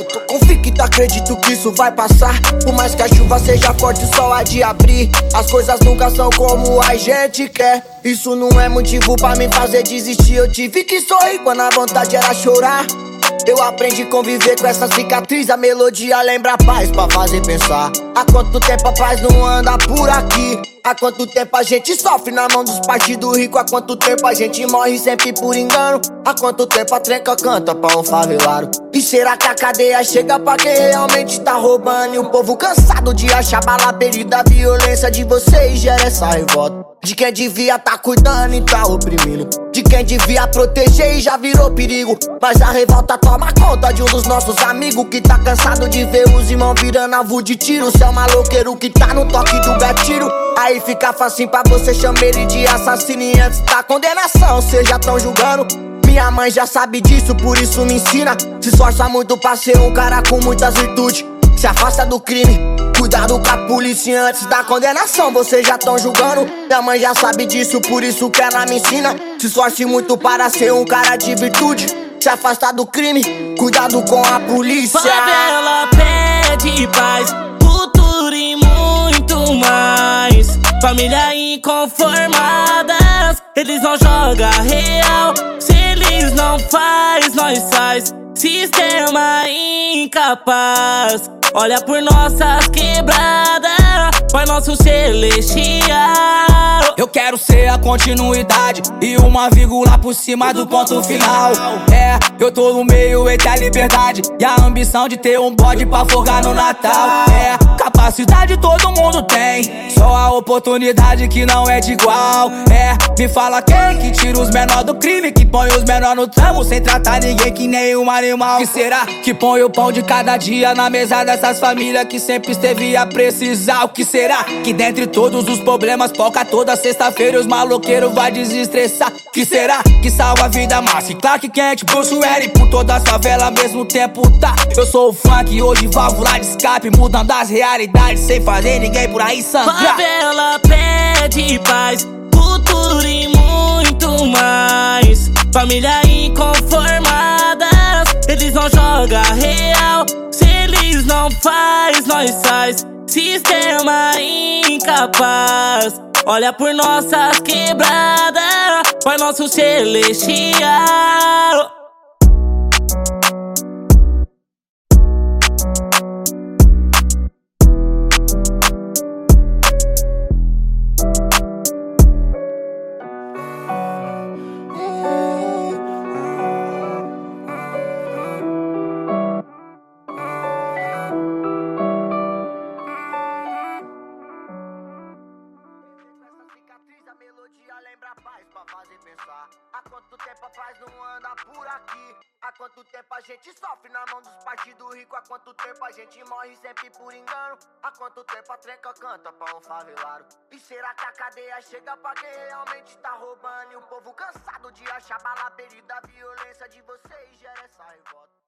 muito acredito que isso vai passar. Por mais que a chuva seja forte, o sol há de abrir. As coisas nunca são como a gente quer. Isso não é motivo pra me fazer desistir. Eu tive que sorrir quando a vontade era chorar. Eu aprendi a conviver com essa cicatriz. A melodia lembra a paz pra fazer pensar. Há quanto tempo a paz não anda por aqui? Há quanto tempo a gente sofre na mão dos partidos ricos Há quanto tempo a gente morre sempre por engano? Há quanto tempo a trenca canta pra um favelado E será que a cadeia chega pra quem realmente tá roubando? E o povo cansado de achar bala perdida A violência de vocês gera essa revolta. De quem devia tá cuidando e tá oprimindo De quem devia proteger e já virou perigo. Mas a revolta toma conta de um dos nossos amigos Que tá cansado de ver os irmãos virando alvo de tiro. Cê é o maloqueiro que tá no toque do gatilho. Aí fica facinho pra você chamar ele de assassino. E antes da condenação, cê já tão julgando. Minha mãe já sabe disso, por isso me ensina. Se esforça muito pra ser um cara com muitas virtudes Se afasta do crime, cuidado com a polícia Antes da condenação, vocês já tão julgando Minha mãe já sabe disso, por isso que ela me ensina. Se esforce muito para ser um cara de virtude. Se afasta do crime, cuidado com a polícia. Favela pede paz, futuro e muito mais. Família inconformadas, eles não jogam real. Se eles não faz, nós faz. Sistema incapaz, olha por nossas quebradas, Pai nosso celestial. Eu quero ser a continuidade e uma vírgula por cima do ponto final. É, eu tô no meio entre a liberdade e a ambição de ter um bode pra folgar no Natal. É, capacidade todo mundo tem, só a oportunidade que não é de igual. É, me fala quem que tira os menor do crime, que põe os menor no tramo sem tratar ninguém que nem um animal. Que será que põe o pão de cada dia na mesa dessas famílias que sempre esteve a precisar? O que será que dentre todos os problemas foca toda a Sexta-feira os maloqueiros vai desestressar. Que será que salva a vida massa? Clark Kent, Bruce Wayne, por toda a favela ao mesmo tempo tá. Eu sou o funk, hoje válvula de escape, mudando as realidades sem fazer ninguém por aí sangrar. Favela pede paz, futuro e muito mais. Família inconformadas, eles não jogam real. Se eles não faz, nós faz. Sistema incapaz. Olha por nossas quebradas, Pai nosso celestial. Há quanto tempo a paz não anda por aqui? Há quanto tempo a gente sofre na mão dos partidos ricos? Há quanto tempo a gente morre sempre por engano? Há quanto tempo a trenca canta pra um favelado? E será que a cadeia chega pra quem realmente tá roubando? E o povo cansado de achar bala perdida, a violência de vocês gera essa revolta.